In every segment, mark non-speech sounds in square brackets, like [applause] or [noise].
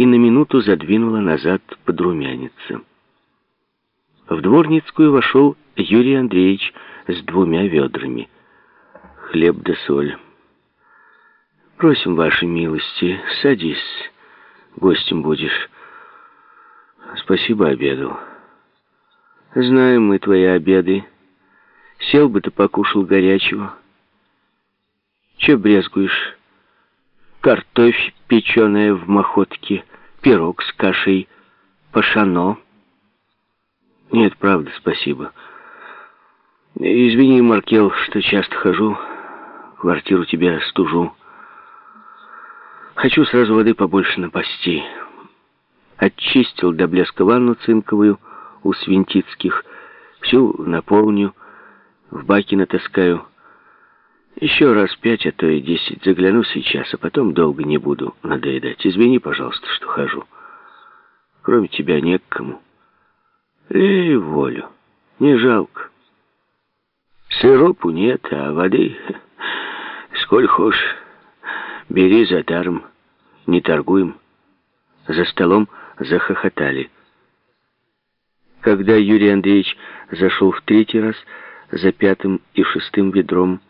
и на минуту задвинула назад подрумяниться. В Дворницкую вошел Юрий Андреевич с двумя ведрами. Хлеб да соль. Просим вашей милости, садись, гостем будешь. Спасибо, обедал. Знаем мы твои обеды. Сел бы ты покушал горячего. Че брезгуешь? Картофь, печеная в махотке, пирог с кашей, пашано. Нет, правда, спасибо. Извини, Маркел, что часто хожу. Квартиру тебя стужу. Хочу сразу воды побольше напасти. Очистил до блеска ванну цинковую у Свинтицких. Всю наполню, в баки натаскаю. Еще раз пять, а то и десять загляну сейчас, а потом долго не буду надоедать. Извини, пожалуйста, что хожу. Кроме тебя не к. Лей волю, не жалко. Сиропу нет, а воды сколь хочешь. Бери за даром, не торгуем. За столом захохотали. Когда Юрий Андреевич зашел в третий раз за пятым и шестым ведром,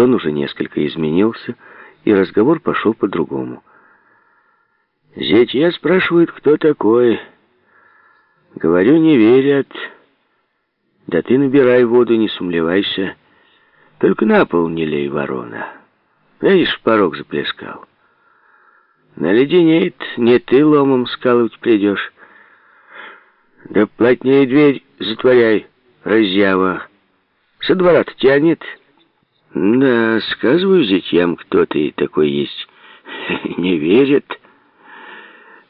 тон уже несколько изменился, и разговор пошел по-другому. «Зятья спрашивают, кто такой?» «Говорю, не верят». «Да ты набирай воду, не сумлевайся. Только на пол не лей, ворона. Видишь, порог заплескал. Наледенеет, не ты ломом скалывать придешь». Да плотнее дверь затворяй, разъява. Со двора-то тянет. Да, сказываю зятьям, кто ты такой есть. [laughs] Не верят.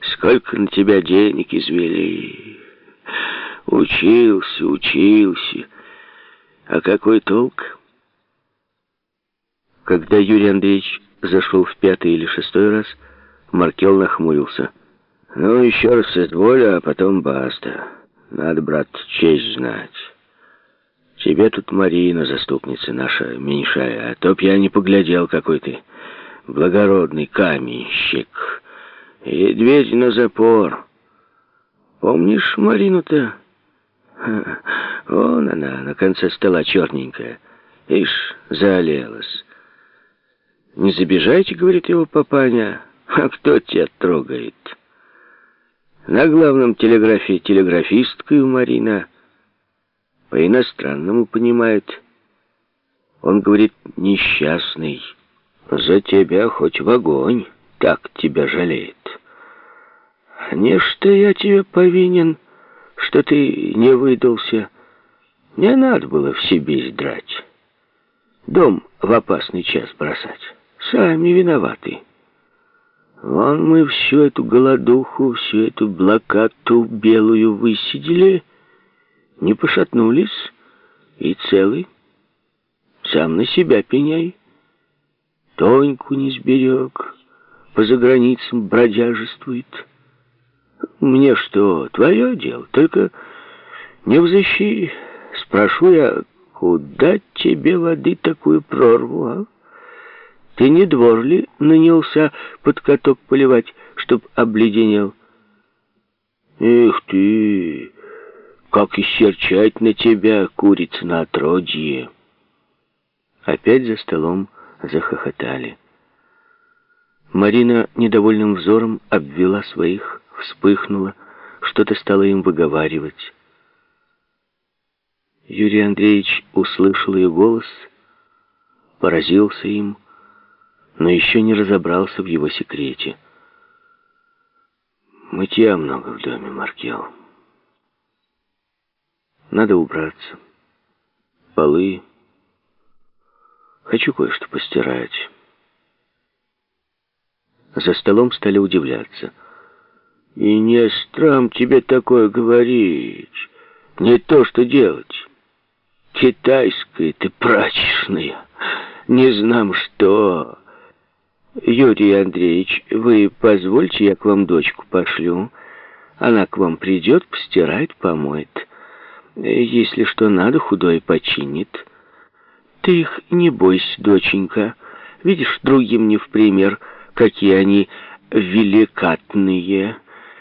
Сколько на тебя денег извели. Учился, учился. А какой толк? Когда Юрий Андреевич зашел в пятый или шестой раз, Маркел нахмурился. Ну, еще раз изволю, а потом баста. Надо, брат, честь знать. Тебе тут Марина, заступница наша, меньшая, а то б я не поглядел, какой ты благородный каменщик. И дверь на запор. Помнишь Марину-то? Вон она, на конце стола черненькая. Ишь, заолелась. «Не забежайте, — говорит его папаня, — а кто тебя трогает?» На главном телеграфе телеграфисткой Марина. По-иностранному понимает. Он говорит, несчастный. За тебя хоть в огонь, так тебя жалеет. Не что я тебе повинен, что ты не выдался. Не надо было в Сибирь драть. Дом в опасный час бросать. Сами виноваты. Вон мы всю эту голодуху, всю эту блокаду белую высидели, не пошатнулись и целый. Сам на себя пеняй. Тоньку не сберег, по заграницам бродяжествует. Мне что, твое дело, только не взыщи. Спрошу я, куда тебе воды такую прорву, а? Ты не двор ли нанялся под каток поливать, чтоб обледенел? Эх ты, как и серчать на тебя, курица на отродье. Опять за столом захохотали. Марина недовольным взором обвела своих, вспыхнула, что-то стало им выговаривать. Юрий Андреевич услышал ее голос, поразился им, но еще не разобрался в его секрете. Мытья много в доме, Маркел. Надо убраться. Полы. Хочу кое-что постирать. За столом стали удивляться. И не страм тебе такое говорить. Не то, что делать. Китайская ты прачечная. Не знам что. «Юрий Андреевич, вы позвольте, я к вам дочку пошлю. Она к вам придет, постирает, помоет. Если что надо, худой починит. Ты их не бойся, доченька. Видишь, другим не в пример, какие они великатные